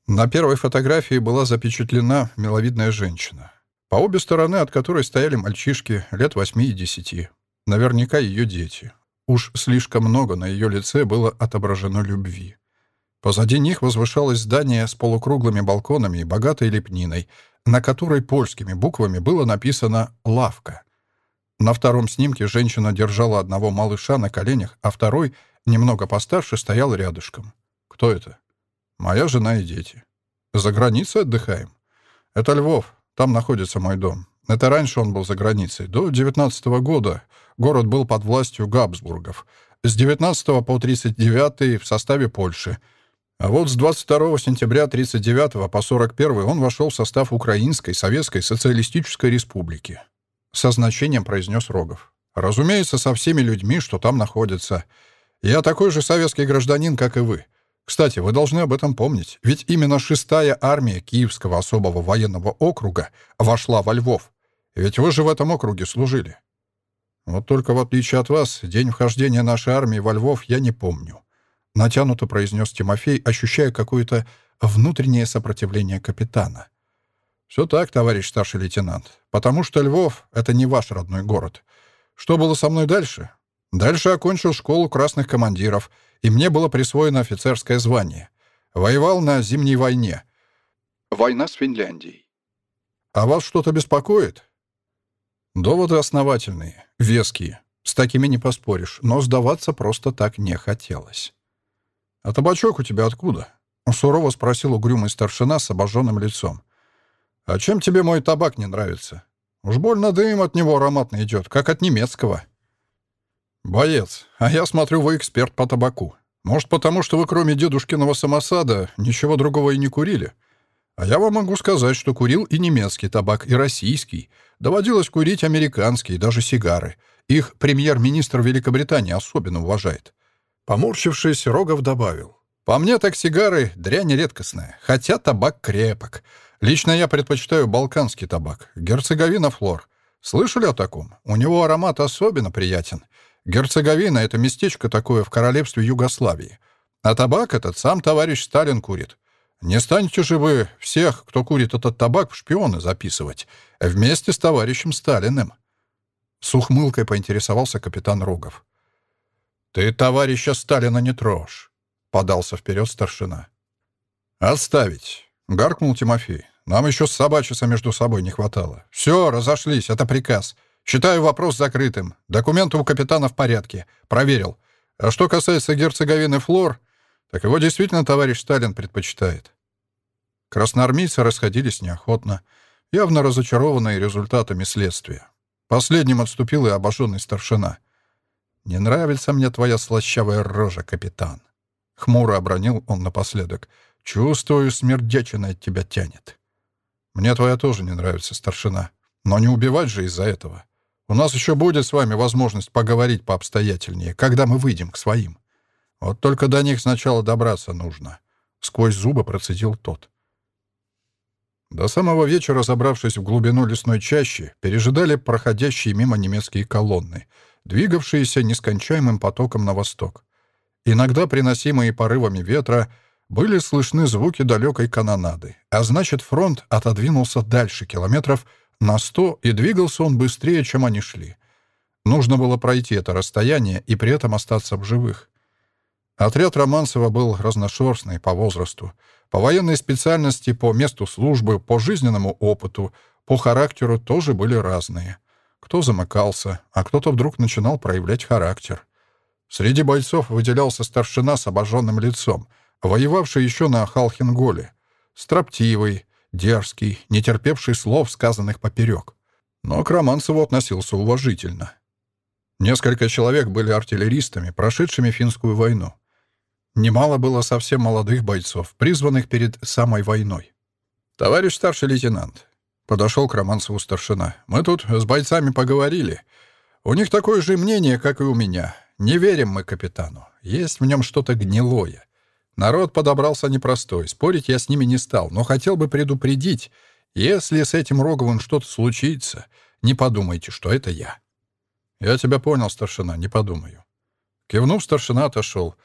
На первой фотографии была запечатлена миловидная женщина, по обе стороны от которой стояли мальчишки лет восьми и десяти. Наверняка ее дети. Уж слишком много на ее лице было отображено любви. Позади них возвышалось здание с полукруглыми балконами и богатой лепниной, на которой польскими буквами было написано «Лавка». На втором снимке женщина держала одного малыша на коленях, а второй, немного постарше, стоял рядышком. Кто это? Моя жена и дети. За границей отдыхаем. Это Львов. Там находится мой дом. Это раньше он был за границей. До 19 -го года город был под властью Габсбургов. С 19 по 39 в составе Польши. А вот с 22 сентября 39 по 41 он вошел в состав Украинской Советской Социалистической Республики. Со значением произнес Рогов. Разумеется, со всеми людьми, что там находятся. Я такой же советский гражданин, как и вы. Кстати, вы должны об этом помнить, ведь именно шестая армия Киевского особого военного округа вошла во Львов. Ведь вы же в этом округе служили. Вот только в отличие от вас, день вхождения нашей армии во Львов я не помню. Натянуто произнес Тимофей, ощущая какое-то внутреннее сопротивление капитана. «Все так, товарищ старший лейтенант. Потому что Львов — это не ваш родной город. Что было со мной дальше? Дальше окончил школу красных командиров, и мне было присвоено офицерское звание. Воевал на Зимней войне. Война с Финляндией. А вас что-то беспокоит? Доводы основательные, веские. С такими не поспоришь, но сдаваться просто так не хотелось. «А табачок у тебя откуда?» — сурово спросил угрюмый старшина с обожженным лицом. «А чем тебе мой табак не нравится? Уж больно дым от него ароматно идет, как от немецкого». «Боец, а я смотрю, вы эксперт по табаку. Может, потому что вы кроме дедушкиного самосада ничего другого и не курили? А я вам могу сказать, что курил и немецкий табак, и российский. Доводилось курить американские, даже сигары. Их премьер-министр Великобритании особенно уважает». Поморщившись, Рогов добавил. «По мне так сигары — дрянь редкостная, хотя табак крепок. Лично я предпочитаю балканский табак, герцеговина флор. Слышали о таком? У него аромат особенно приятен». Герцеговина — это местечко такое в королевстве Югославии. А табак этот сам товарищ Сталин курит. Не станете же вы всех, кто курит этот табак, в шпионы записывать вместе с товарищем Сталиным?» С ухмылкой поинтересовался капитан Рогов. «Ты товарища Сталина не трожь», — подался вперед старшина. «Отставить», — гаркнул Тимофей. «Нам еще собачиться между собой не хватало. Все, разошлись, это приказ. Считаю вопрос закрытым. Документы у капитана в порядке. Проверил. А что касается герцоговины Флор, так его действительно товарищ Сталин предпочитает. Красноармейцы расходились неохотно, явно разочарованные результатами следствия. Последним отступил и обожженный старшина. «Не нравится мне твоя слащавая рожа, капитан». Хмуро обронил он напоследок. «Чувствую, смердячина от тебя тянет». «Мне твоя тоже не нравится, старшина. Но не убивать же из-за этого. У нас еще будет с вами возможность поговорить пообстоятельнее, когда мы выйдем к своим. Вот только до них сначала добраться нужно. Сквозь зубы процедил тот. До самого вечера, забравшись в глубину лесной чащи, пережидали проходящие мимо немецкие колонны, двигавшиеся нескончаемым потоком на восток. Иногда, приносимые порывами ветра, были слышны звуки далекой канонады, а значит, фронт отодвинулся дальше километров на сто, и двигался он быстрее, чем они шли. Нужно было пройти это расстояние и при этом остаться в живых. Отряд Романцева был разношерстный по возрасту, по военной специальности, по месту службы, по жизненному опыту, по характеру тоже были разные. Кто замыкался, а кто-то вдруг начинал проявлять характер. Среди бойцов выделялся старшина с обожженным лицом, воевавший еще на Халхинголе, строптивый, дерзкий, не терпевший слов, сказанных поперек. Но к Романцеву относился уважительно. Несколько человек были артиллеристами, прошедшими финскую войну. Немало было совсем молодых бойцов, призванных перед самой войной. «Товарищ старший лейтенант», — подошел к Романцеву старшина, — «мы тут с бойцами поговорили. У них такое же мнение, как и у меня. Не верим мы капитану. Есть в нем что-то гнилое. Народ подобрался непростой, спорить я с ними не стал, но хотел бы предупредить, если с этим Роговым что-то случится, не подумайте, что это я». «Я тебя понял, старшина, не подумаю». Кивнув, старшина отошел —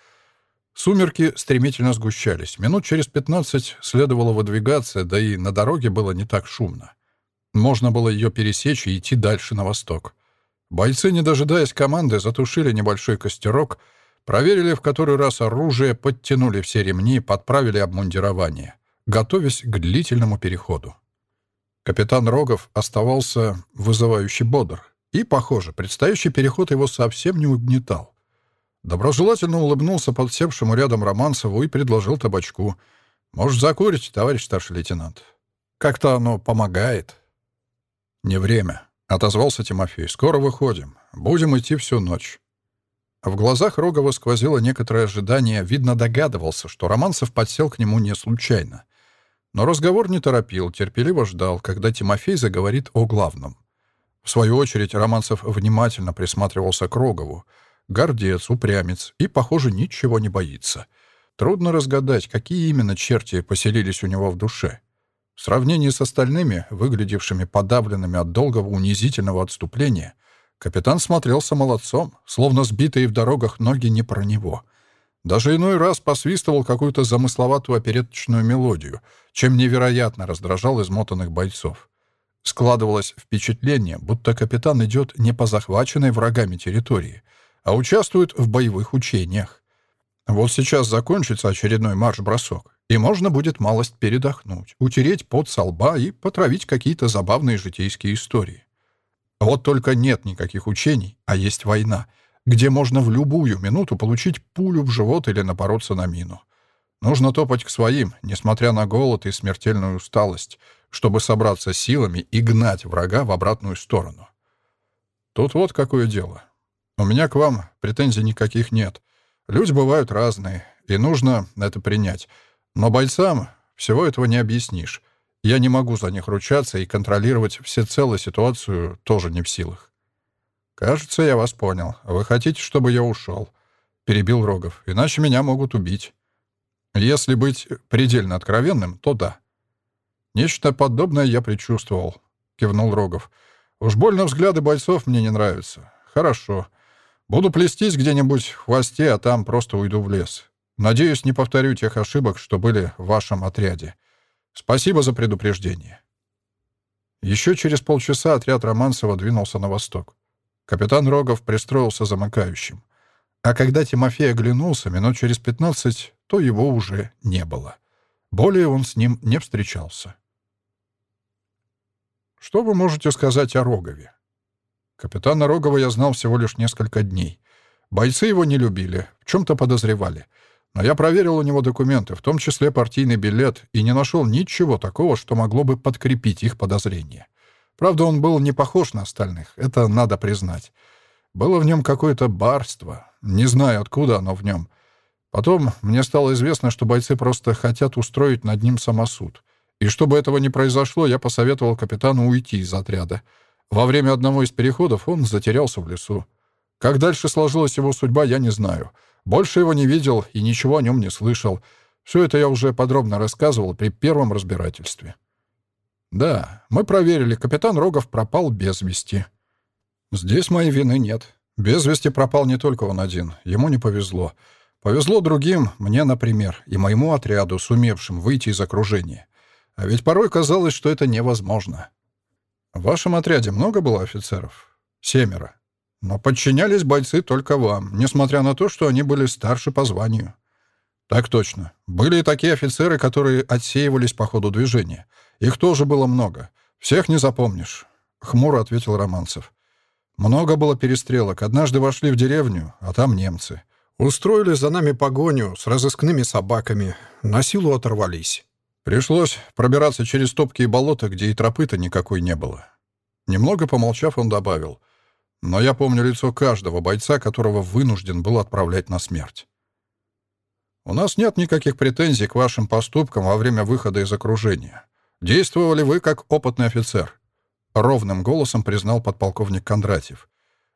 Сумерки стремительно сгущались. Минут через пятнадцать следовало выдвигаться, да и на дороге было не так шумно. Можно было ее пересечь и идти дальше на восток. Бойцы, не дожидаясь команды, затушили небольшой костерок, проверили в который раз оружие, подтянули все ремни, подправили обмундирование, готовясь к длительному переходу. Капитан Рогов оставался вызывающе бодр, и, похоже, предстоящий переход его совсем не угнетал. Доброжелательно улыбнулся подсевшему рядом Романцеву и предложил табачку. «Может, закурить, товарищ старший лейтенант? Как-то оно помогает». «Не время», — отозвался Тимофей. «Скоро выходим. Будем идти всю ночь». В глазах Рогова сквозило некоторое ожидание. Видно, догадывался, что Романцев подсел к нему не случайно. Но разговор не торопил, терпеливо ждал, когда Тимофей заговорит о главном. В свою очередь Романцев внимательно присматривался к Рогову — Гордец, упрямец и, похоже, ничего не боится. Трудно разгадать, какие именно черти поселились у него в душе. В сравнении с остальными, выглядевшими подавленными от долгого унизительного отступления, капитан смотрелся молодцом, словно сбитые в дорогах ноги не про него. Даже иной раз посвистывал какую-то замысловатую опереточную мелодию, чем невероятно раздражал измотанных бойцов. Складывалось впечатление, будто капитан идет не по захваченной врагами территории — а участвуют в боевых учениях. Вот сейчас закончится очередной марш-бросок, и можно будет малость передохнуть, утереть пот со лба и потравить какие-то забавные житейские истории. Вот только нет никаких учений, а есть война, где можно в любую минуту получить пулю в живот или напороться на мину. Нужно топать к своим, несмотря на голод и смертельную усталость, чтобы собраться силами и гнать врага в обратную сторону. Тут вот какое дело. У меня к вам претензий никаких нет. Люди бывают разные, и нужно это принять. Но бойцам всего этого не объяснишь. Я не могу за них ручаться и контролировать всецело ситуацию тоже не в силах. «Кажется, я вас понял. Вы хотите, чтобы я ушел?» — перебил Рогов. «Иначе меня могут убить». «Если быть предельно откровенным, то да». «Нечто подобное я предчувствовал», — кивнул Рогов. «Уж больно взгляды бойцов мне не нравятся. Хорошо. Буду плестись где-нибудь в хвосте, а там просто уйду в лес. Надеюсь, не повторю тех ошибок, что были в вашем отряде. Спасибо за предупреждение. Еще через полчаса отряд Романцева двинулся на восток. Капитан Рогов пристроился замыкающим. А когда Тимофей оглянулся минут через пятнадцать, то его уже не было. Более он с ним не встречался. Что вы можете сказать о Рогове? Капитана Рогова я знал всего лишь несколько дней. Бойцы его не любили, в чем-то подозревали. Но я проверил у него документы, в том числе партийный билет, и не нашел ничего такого, что могло бы подкрепить их подозрения. Правда, он был не похож на остальных, это надо признать. Было в нем какое-то барство, не знаю, откуда оно в нем. Потом мне стало известно, что бойцы просто хотят устроить над ним самосуд. И чтобы этого не произошло, я посоветовал капитану уйти из отряда — во время одного из переходов он затерялся в лесу. Как дальше сложилась его судьба, я не знаю. Больше его не видел и ничего о нем не слышал. Все это я уже подробно рассказывал при первом разбирательстве. Да, мы проверили, капитан Рогов пропал без вести. Здесь моей вины нет. Без вести пропал не только он один. Ему не повезло. Повезло другим, мне, например, и моему отряду, сумевшим выйти из окружения. А ведь порой казалось, что это невозможно. В вашем отряде много было офицеров? Семеро. Но подчинялись бойцы только вам, несмотря на то, что они были старше по званию. Так точно. Были и такие офицеры, которые отсеивались по ходу движения. Их тоже было много. Всех не запомнишь. Хмуро ответил Романцев. Много было перестрелок. Однажды вошли в деревню, а там немцы. Устроили за нами погоню с разыскными собаками. На силу оторвались. Пришлось пробираться через топкие болота, где и тропы-то никакой не было. Немного помолчав, он добавил. Но я помню лицо каждого бойца, которого вынужден был отправлять на смерть. У нас нет никаких претензий к вашим поступкам во время выхода из окружения. Действовали вы как опытный офицер. Ровным голосом признал подполковник Кондратьев.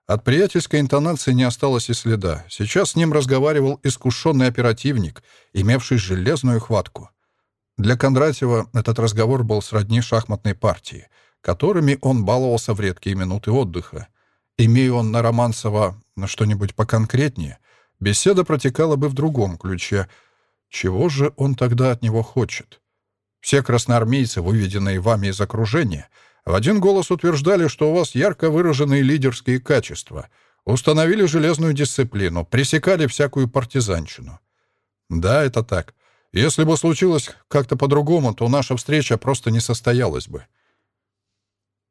От приятельской интонации не осталось и следа. Сейчас с ним разговаривал искушенный оперативник, имевший железную хватку. Для Кондратьева этот разговор был сродни шахматной партии, которыми он баловался в редкие минуты отдыха. Имея он на Романцева что-нибудь поконкретнее, беседа протекала бы в другом ключе. Чего же он тогда от него хочет? Все красноармейцы, выведенные вами из окружения, в один голос утверждали, что у вас ярко выраженные лидерские качества, установили железную дисциплину, пресекали всякую партизанщину. Да, это так. Если бы случилось как-то по-другому, то наша встреча просто не состоялась бы.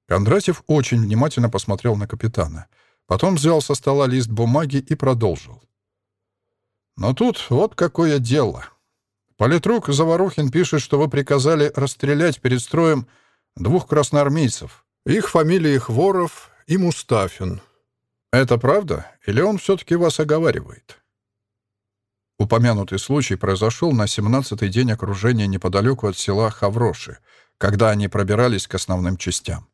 Кондратьев очень внимательно посмотрел на капитана. Потом взял со стола лист бумаги и продолжил. Но тут вот какое дело. Политрук Заварухин пишет, что вы приказали расстрелять перед строем двух красноармейцев. Их фамилии Хворов и Мустафин. Это правда? Или он все-таки вас оговаривает? Упомянутый случай произошел на 17-й день окружения неподалеку от села Хавроши, когда они пробирались к основным частям.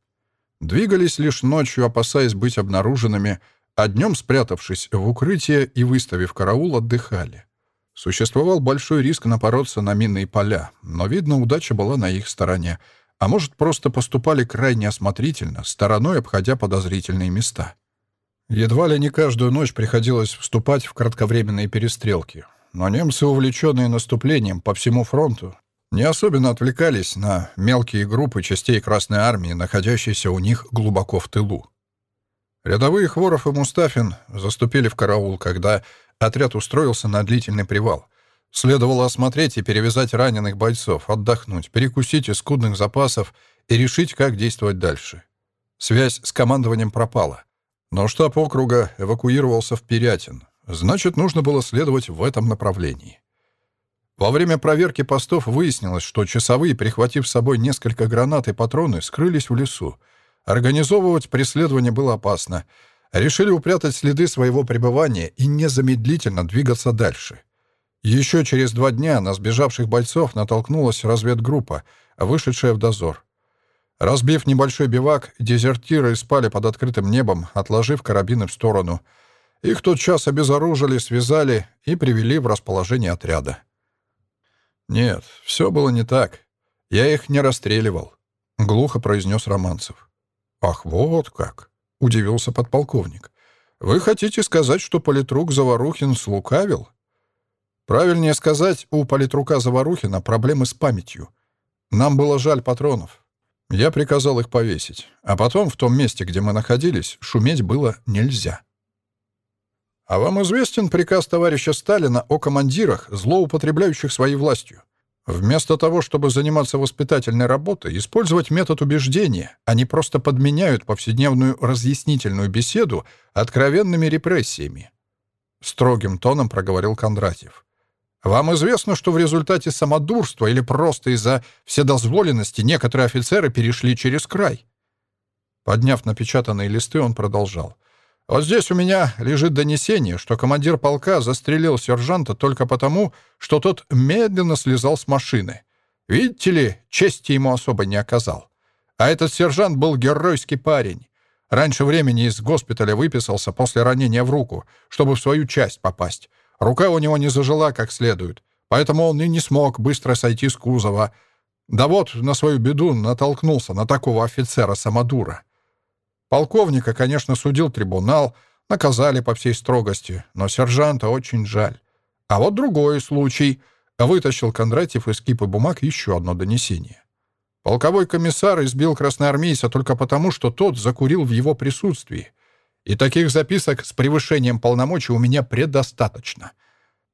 Двигались лишь ночью, опасаясь быть обнаруженными, а днем, спрятавшись в укрытие и выставив караул, отдыхали. Существовал большой риск напороться на минные поля, но, видно, удача была на их стороне — а может, просто поступали крайне осмотрительно, стороной обходя подозрительные места. Едва ли не каждую ночь приходилось вступать в кратковременные перестрелки, но немцы, увлеченные наступлением по всему фронту, не особенно отвлекались на мелкие группы частей Красной Армии, находящиеся у них глубоко в тылу. Рядовые Хворов и Мустафин заступили в караул, когда отряд устроился на длительный привал — Следовало осмотреть и перевязать раненых бойцов, отдохнуть, перекусить из скудных запасов и решить, как действовать дальше. Связь с командованием пропала. Но штаб округа эвакуировался в Пирятин. Значит, нужно было следовать в этом направлении. Во время проверки постов выяснилось, что часовые, прихватив с собой несколько гранат и патроны, скрылись в лесу. Организовывать преследование было опасно. Решили упрятать следы своего пребывания и незамедлительно двигаться дальше. Еще через два дня на сбежавших бойцов натолкнулась разведгруппа, вышедшая в дозор. Разбив небольшой бивак, дезертиры спали под открытым небом, отложив карабины в сторону. Их тотчас обезоружили, связали и привели в расположение отряда. «Нет, все было не так. Я их не расстреливал», — глухо произнес Романцев. «Ах, вот как!» — удивился подполковник. «Вы хотите сказать, что политрук Заварухин слукавил?» Правильнее сказать, у политрука Заварухина проблемы с памятью. Нам было жаль патронов. Я приказал их повесить. А потом в том месте, где мы находились, шуметь было нельзя. А вам известен приказ товарища Сталина о командирах, злоупотребляющих своей властью? Вместо того, чтобы заниматься воспитательной работой, использовать метод убеждения, они просто подменяют повседневную разъяснительную беседу откровенными репрессиями. Строгим тоном проговорил Кондратьев. Вам известно, что в результате самодурства или просто из-за вседозволенности некоторые офицеры перешли через край?» Подняв напечатанные листы, он продолжал. «Вот здесь у меня лежит донесение, что командир полка застрелил сержанта только потому, что тот медленно слезал с машины. Видите ли, чести ему особо не оказал. А этот сержант был геройский парень. Раньше времени из госпиталя выписался после ранения в руку, чтобы в свою часть попасть. Рука у него не зажила как следует, поэтому он и не смог быстро сойти с кузова. Да вот, на свою беду натолкнулся на такого офицера-самодура. Полковника, конечно, судил трибунал, наказали по всей строгости, но сержанта очень жаль. А вот другой случай. Вытащил Кондратьев из кипы бумаг еще одно донесение. Полковой комиссар избил красноармейца только потому, что тот закурил в его присутствии. И таких записок с превышением полномочий у меня предостаточно.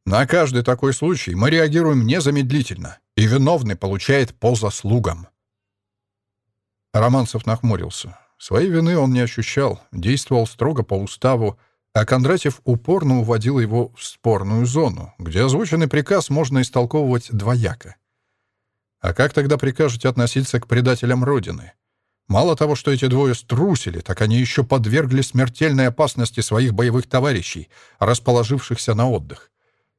На каждый такой случай мы реагируем незамедлительно, и виновный получает по заслугам. Романцев нахмурился. Своей вины он не ощущал, действовал строго по уставу, а Кондратьев упорно уводил его в спорную зону, где озвученный приказ можно истолковывать двояко. А как тогда прикажете относиться к предателям Родины? Мало того, что эти двое струсили, так они еще подвергли смертельной опасности своих боевых товарищей, расположившихся на отдых.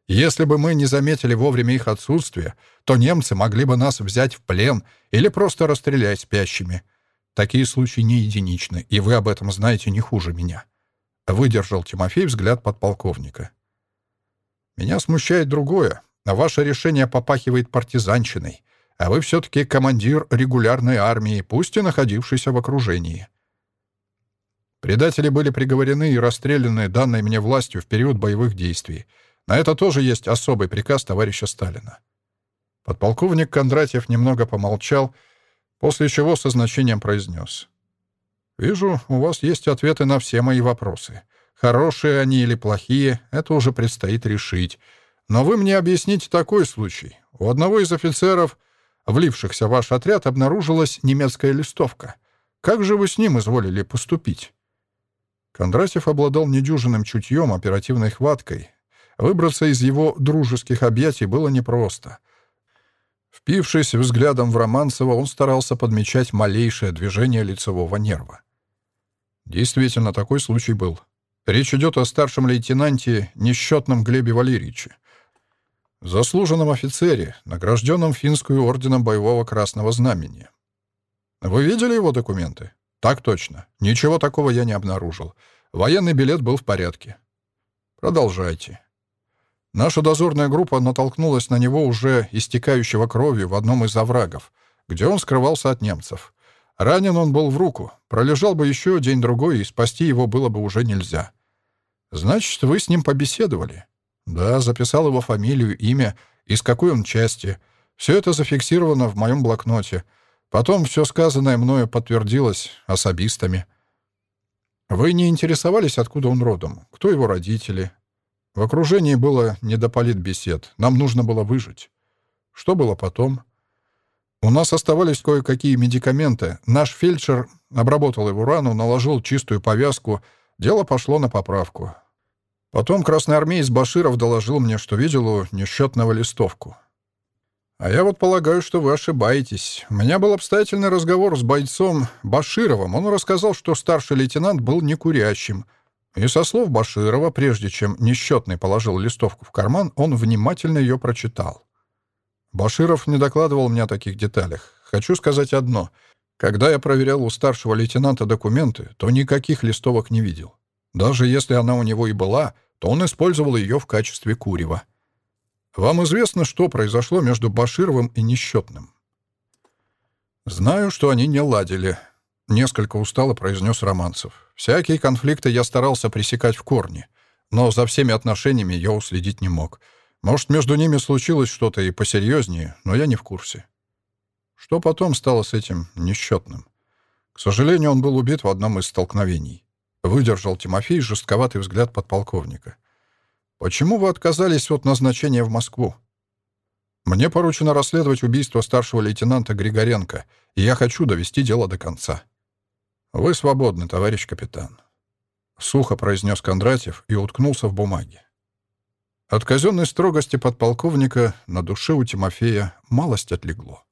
Если бы мы не заметили вовремя их отсутствия, то немцы могли бы нас взять в плен или просто расстрелять спящими. Такие случаи не единичны, и вы об этом знаете не хуже меня. Выдержал Тимофей взгляд подполковника. Меня смущает другое. Ваше решение попахивает партизанщиной, а вы все-таки командир регулярной армии, пусть и находившийся в окружении. Предатели были приговорены и расстреляны данной мне властью в период боевых действий — на это тоже есть особый приказ товарища Сталина. Подполковник Кондратьев немного помолчал, после чего со значением произнес. «Вижу, у вас есть ответы на все мои вопросы. Хорошие они или плохие, это уже предстоит решить. Но вы мне объясните такой случай. У одного из офицеров, влившихся в ваш отряд, обнаружилась немецкая листовка. Как же вы с ним изволили поступить?» Кондратьев обладал недюжинным чутьем, оперативной хваткой, Выбраться из его дружеских объятий было непросто. Впившись взглядом в Романцева, он старался подмечать малейшее движение лицевого нерва. Действительно, такой случай был. Речь идет о старшем лейтенанте Несчетном Глебе Валерьевиче, заслуженном офицере, награжденном Финскую орденом Боевого Красного Знамени. Вы видели его документы? Так точно. Ничего такого я не обнаружил. Военный билет был в порядке. Продолжайте. Наша дозорная группа натолкнулась на него уже истекающего кровью в одном из оврагов, где он скрывался от немцев. Ранен он был в руку. Пролежал бы еще день-другой, и спасти его было бы уже нельзя. Значит, вы с ним побеседовали? Да, записал его фамилию, имя, из какой он части. Все это зафиксировано в моем блокноте. Потом все сказанное мною подтвердилось особистами. Вы не интересовались, откуда он родом? Кто его родители? В окружении было не до политбесед. Нам нужно было выжить. Что было потом? У нас оставались кое-какие медикаменты. Наш фельдшер обработал его рану, наложил чистую повязку. Дело пошло на поправку. Потом красноармеец Баширов доложил мне, что видел у несчетного листовку. А я вот полагаю, что вы ошибаетесь. У меня был обстоятельный разговор с бойцом Башировым. Он рассказал, что старший лейтенант был некурящим, и со слов Баширова, прежде чем несчетный положил листовку в карман, он внимательно ее прочитал. Баширов не докладывал мне о таких деталях. Хочу сказать одно. Когда я проверял у старшего лейтенанта документы, то никаких листовок не видел. Даже если она у него и была, то он использовал ее в качестве курева. Вам известно, что произошло между Башировым и Несчетным? Знаю, что они не ладили. Несколько устало произнес Романцев. Всякие конфликты я старался пресекать в корне, но за всеми отношениями я уследить не мог. Может, между ними случилось что-то и посерьезнее, но я не в курсе. Что потом стало с этим несчетным? К сожалению, он был убит в одном из столкновений. Выдержал Тимофей жестковатый взгляд подполковника. «Почему вы отказались от назначения в Москву?» «Мне поручено расследовать убийство старшего лейтенанта Григоренко, и я хочу довести дело до конца». «Вы свободны, товарищ капитан», — сухо произнес Кондратьев и уткнулся в бумаге. От казенной строгости подполковника на душе у Тимофея малость отлегло.